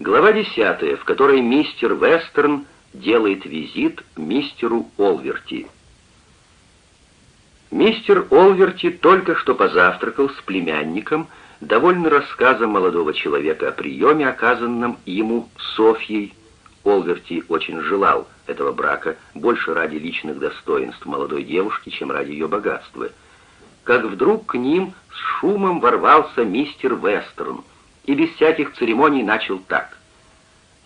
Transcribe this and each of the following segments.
Глава 10, в которой мистер Вестерн делает визит мистеру Олверти. Мистер Олверти только что позавтракал с племянником, довольный рассказом молодого человека о приеме, оказанном ему Софьей. Олверти очень желал этого брака больше ради личных достоинств молодой девушки, чем ради ее богатства. Как вдруг к ним с шумом ворвался мистер Вестерн — и без всяких церемоний начал так.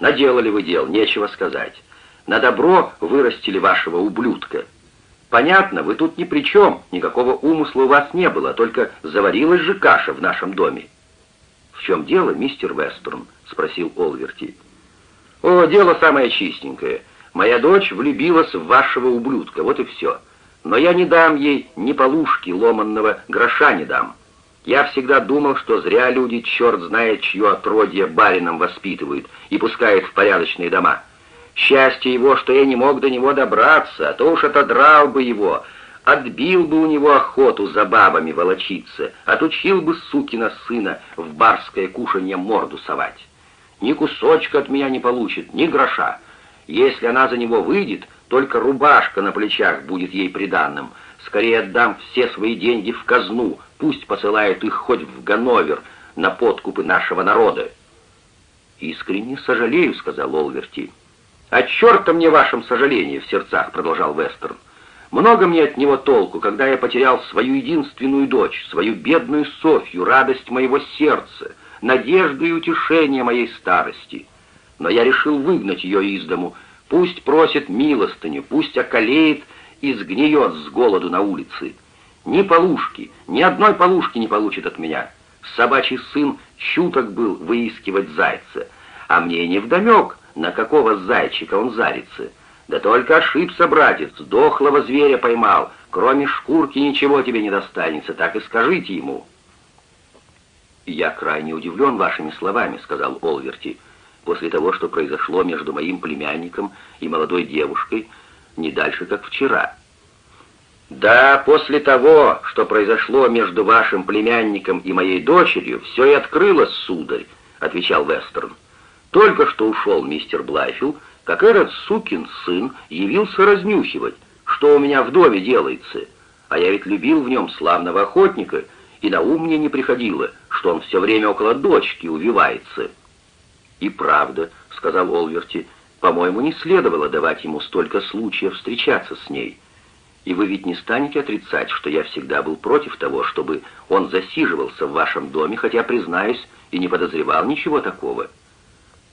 «Наделали вы дел, нечего сказать. На добро вырастили вашего ублюдка. Понятно, вы тут ни при чем, никакого умысла у вас не было, только заварилась же каша в нашем доме». «В чем дело, мистер Вестерн?» — спросил Олверти. «О, дело самое чистенькое. Моя дочь влюбилась в вашего ублюдка, вот и все. Но я не дам ей ни полушки ломанного гроша не дам. Я всегда думал, что зря люди, черт знает, чье отродье барином воспитывают и пускают в порядочные дома. Счастье его, что я не мог до него добраться, а то уж отодрал бы его, отбил бы у него охоту за бабами волочиться, отучил бы сукина сына в барское кушанье морду совать. Ни кусочка от меня не получит, ни гроша. Если она за него выйдет, только рубашка на плечах будет ей приданным. Скорее отдам все свои деньги в казну, Пусть посылают их хоть в Ганновер на подкупы нашего народа. «Искренне сожалею», — сказал Олверти. «А черта мне вашим сожалением в сердцах», — продолжал Вестерн. «Много мне от него толку, когда я потерял свою единственную дочь, свою бедную Софью, радость моего сердца, надежду и утешение моей старости. Но я решил выгнать ее из дому. Пусть просит милостыню, пусть околеет и сгниет с голоду на улице». Ни полушки, ни одной полушки не получит от меня. Собачий сын чуток был выискивать зайца, а мне не вдомек, на какого зайчика он зарится. Да только ошибся, братец, дохлого зверя поймал, кроме шкурки ничего тебе не достанется, так и скажите ему». «Я крайне удивлен вашими словами», — сказал Олверти, «после того, что произошло между моим племянником и молодой девушкой, не дальше, как вчера». «Да, после того, что произошло между вашим племянником и моей дочерью, все и открылось, сударь», — отвечал Вестерн. «Только что ушел мистер Блайфилл, как этот сукин сын явился разнюхивать, что у меня в доме делается, а я ведь любил в нем славного охотника, и на ум мне не приходило, что он все время около дочки увивается». «И правда», — сказал Олверти, — «по-моему, не следовало давать ему столько случаев встречаться с ней». И вы ведь не станете отрицать, что я всегда был против того, чтобы он засиживался в вашем доме, хотя, признаюсь, и не подозревал ничего такого».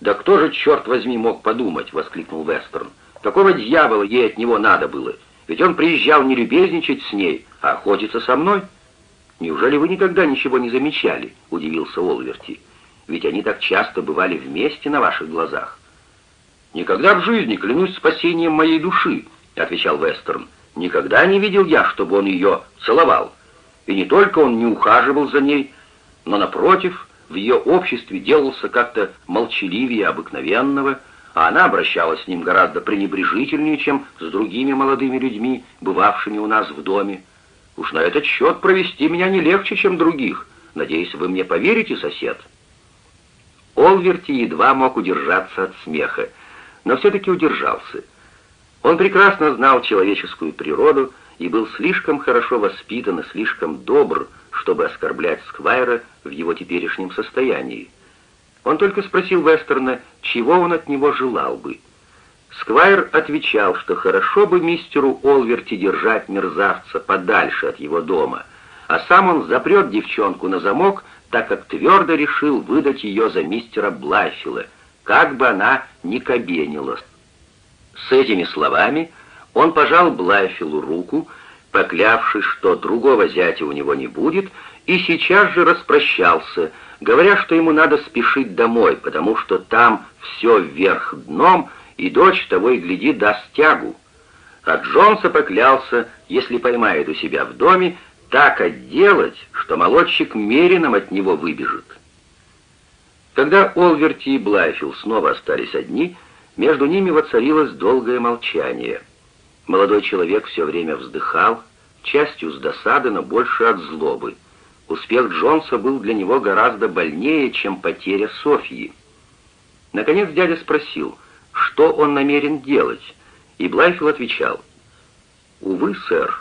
«Да кто же, черт возьми, мог подумать?» — воскликнул Вестерн. «Какого дьявола ей от него надо было? Ведь он приезжал не любезничать с ней, а охотиться со мной». «Неужели вы никогда ничего не замечали?» — удивился Олверти. «Ведь они так часто бывали вместе на ваших глазах». «Никогда в жизни, клянусь спасением моей души», — отвечал Вестерн. Никогда не видел я, чтобы он ее целовал. И не только он не ухаживал за ней, но, напротив, в ее обществе делался как-то молчаливее обыкновенного, а она обращалась с ним гораздо пренебрежительнее, чем с другими молодыми людьми, бывавшими у нас в доме. Уж на этот счет провести меня не легче, чем других. Надеюсь, вы мне поверите, сосед?» Олверти едва мог удержаться от смеха, но все-таки удержался — он прекрасно знал человеческую природу и был слишком хорошо воспитан и слишком добр, чтобы оскорблять Сквайра в его теперешнем состоянии. Он только спросил Вестерна, чего он от него желал бы. Сквайр отвечал, что хорошо бы мистеру Олверти держать мерзавца подальше от его дома, а сам он запрет девчонку на замок, так как твердо решил выдать ее за мистера Блайфила, как бы она ни кабенилась. С этими словами он пожал Блайфилу руку, поклявшись, что другого зятя у него не будет, и сейчас же распрощался, говоря, что ему надо спешить домой, потому что там все вверх дном, и дочь того и гляди даст тягу. А Джонса поклялся, если поймает у себя в доме, так отделать, что молодчик мерином от него выбежит. Когда Олверти и Блайфилл снова остались одни, между ними воцарилось долгое молчание. Молодой человек все время вздыхал, частью с досады, но больше от злобы. Успех Джонса был для него гораздо больнее, чем потеря Софьи. Наконец дядя спросил, что он намерен делать, и Блайфилл отвечал, «Увы, сэр,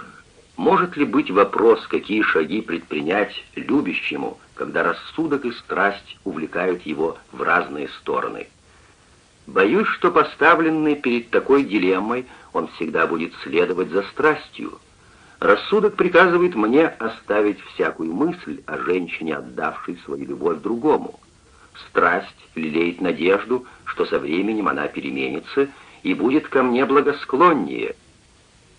может ли быть вопрос, какие шаги предпринять любящему, когда рассудок и страсть увлекают его в разные стороны? Боюсь, что поставленный перед такой дилеммой он всегда будет следовать за страстью. Рассудок приказывает мне оставить всякую мысль о женщине, отдавшей свою любовь другому. Страсть лелеет надежду, что со временем она переменится и будет ко мне благосклоннее.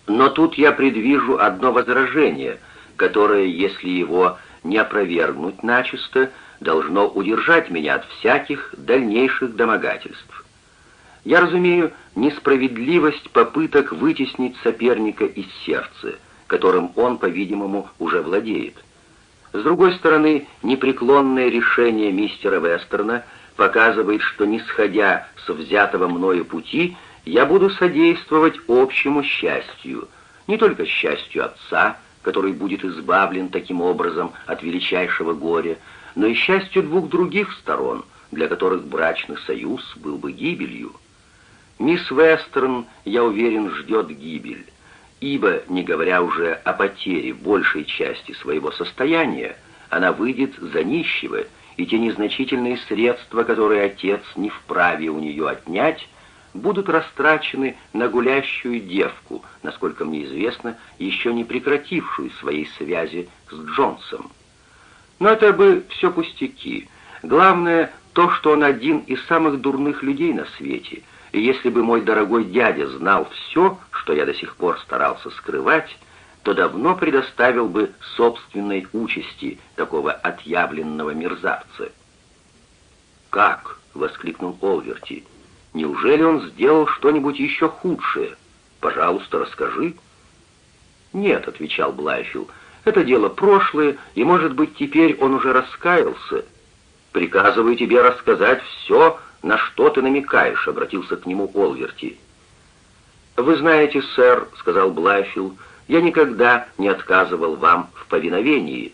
Но тут я предвижу одно возражение, которое, если его не опровергнуть начисто, должно удержать меня от всяких дальнейших домогательств. Я разумею несправедливость попыток вытеснить соперника из сердца, которым он, по-видимому, уже владеет. С другой стороны, непреклонное решение мистера Вестерна показывает, что, не сходя с взятого мною пути, я буду содействовать общему счастью, не только счастью отца, который будет избавлен таким образом от величайшего горя, но и счастью двух других сторон, для которых брачный союз был бы гибелью. Мисс Вестерн, я уверен, ждет гибель, ибо, не говоря уже о потере большей части своего состояния, она выйдет за нищего, и те незначительные средства, которые отец не вправе у нее отнять, будут растрачены на гулящую девку, насколько мне известно, еще не прекратившую своей связи с Джонсом. Но это бы все пустяки. Главное то, что он один из самых дурных людей на свете — и если бы мой дорогой дядя знал все, что я до сих пор старался скрывать, то давно предоставил бы собственной участи такого отъявленного мерзавца. «Как?» — воскликнул Олверти. «Неужели он сделал что-нибудь еще худшее? Пожалуйста, расскажи». «Нет», — отвечал Блайфилл, — «это дело прошлое, и, может быть, теперь он уже раскаялся. Приказываю тебе рассказать все, «На что ты намекаешь?» — обратился к нему Олверти. «Вы знаете, сэр», — сказал Блайфилл, — «я никогда не отказывал вам в повиновении,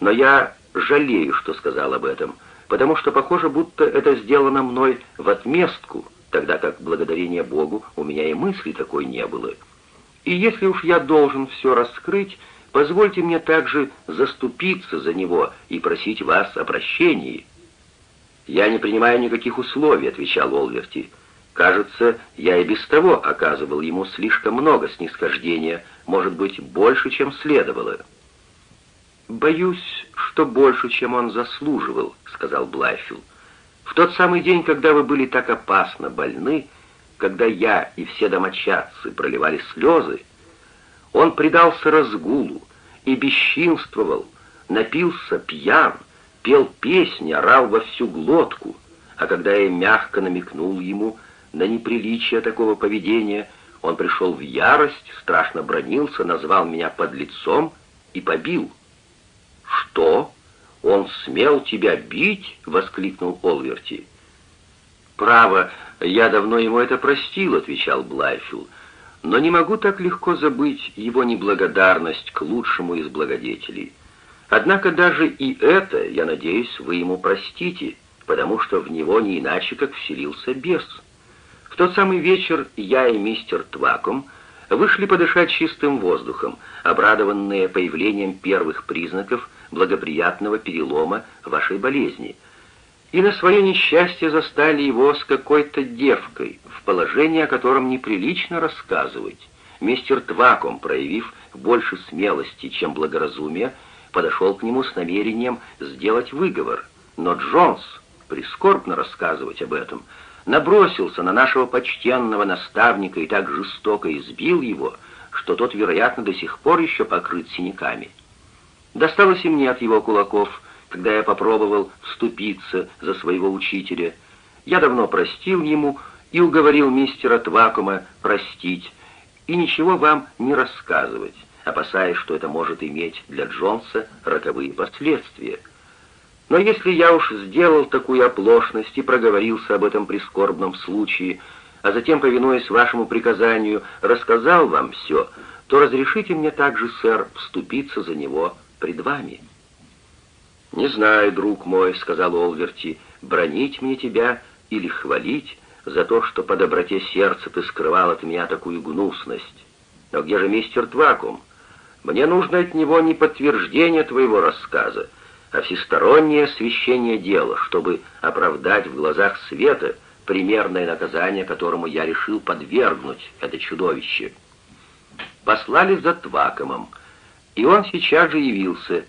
но я жалею, что сказал об этом, потому что похоже, будто это сделано мной в отместку, тогда как, благодарение Богу, у меня и мысли такой не было. И если уж я должен все раскрыть, позвольте мне также заступиться за него и просить вас о прощении». «Я не принимаю никаких условий», — отвечал Олверти. «Кажется, я и без того оказывал ему слишком много снисхождения, может быть, больше, чем следовало». «Боюсь, что больше, чем он заслуживал», — сказал Блайфилл. «В тот самый день, когда вы были так опасно больны, когда я и все домочадцы проливали слезы, он предался разгулу и бесчинствовал, напился пьян, пел песни, орал во всю глотку, а когда я мягко намекнул ему на неприличие такого поведения, он пришел в ярость, страшно бронился, назвал меня подлецом и побил. «Что? Он смел тебя бить?» — воскликнул Олверти. «Право, я давно ему это простил», — отвечал Блайфилл, «но не могу так легко забыть его неблагодарность к лучшему из благодетелей». Однако даже и это, я надеюсь, вы ему простите, потому что в него не иначе, как вселился бес. В тот самый вечер я и мистер Тваком вышли подышать чистым воздухом, обрадованные появлением первых признаков благоприятного перелома вашей болезни, и на свое несчастье застали его с какой-то девкой, в положении о котором неприлично рассказывать. Мистер Тваком, проявив больше смелости, чем благоразумия, подошел к нему с намерением сделать выговор, но Джонс, прискорбно рассказывать об этом, набросился на нашего почтенного наставника и так жестоко избил его, что тот, вероятно, до сих пор еще покрыт синяками. Досталось и мне от его кулаков, когда я попробовал вступиться за своего учителя. Я давно простил ему и уговорил мистера Твакума простить, и ничего вам не рассказывать опасаясь, что это может иметь для Джонса роковые последствия. Но если я уж сделал такую оплошность и проговорился об этом прискорбном случае, а затем, повинуясь вашему приказанию, рассказал вам все, то разрешите мне также, сэр, вступиться за него пред вами». «Не знаю, друг мой», — сказал Олверти, — «бронить мне тебя или хвалить за то, что по доброте сердца ты скрывал от меня такую гнусность. Но где же мистер Твакум? Мне нужно от него не подтверждение твоего рассказа, а всестороннее освещение дела, чтобы оправдать в глазах света примерное наказание, которому я решил подвергнуть это чудовище. Послали за Твакомом, и он сейчас же явился.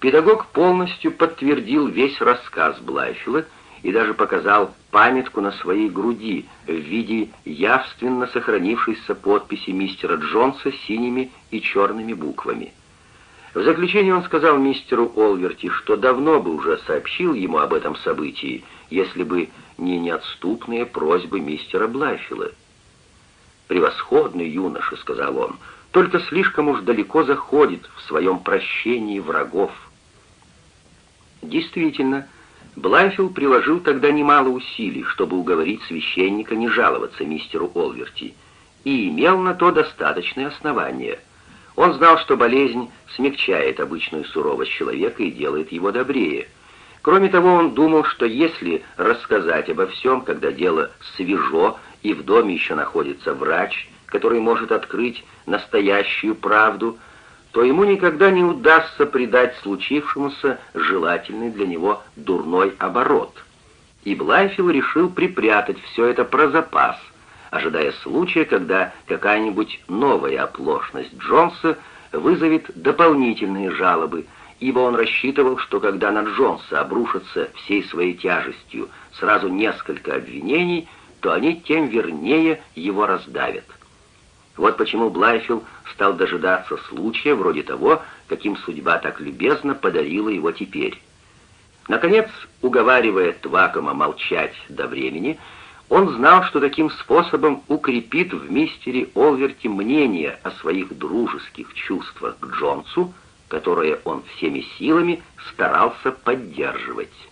Педагог полностью подтвердил весь рассказ Блайфила и даже показал памятку на своей груди в виде явственно сохранившейся подписи мистера Джонса синими и черными буквами. В заключение он сказал мистеру Олверти, что давно бы уже сообщил ему об этом событии, если бы не неотступные просьбы мистера Блайфила. «Превосходный юноша», — сказал он, — «только слишком уж далеко заходит в своем прощении врагов». Действительно, Блайфилл приложил тогда немало усилий, чтобы уговорить священника не жаловаться мистеру Олверти, и имел на то достаточное основание. Он знал, что болезнь смягчает обычную суровость человека и делает его добрее. Кроме того, он думал, что если рассказать обо всем, когда дело свежо и в доме еще находится врач, который может открыть настоящую правду, то ему никогда не удастся придать случившемуся желательный для него дурной оборот. И Блайфилл решил припрятать все это про запас, ожидая случая, когда какая-нибудь новая оплошность Джонса вызовет дополнительные жалобы, ибо он рассчитывал, что когда на Джонса обрушатся всей своей тяжестью сразу несколько обвинений, то они тем вернее его раздавят. Вот почему Блайфилл стал дожидаться случая вроде того, каким судьба так любезно подарила его теперь. Наконец, уговаривая Твакома молчать до времени, он знал, что таким способом укрепит в мистере Олверте мнение о своих дружеских чувствах к Джонсу, которое он всеми силами старался поддерживать.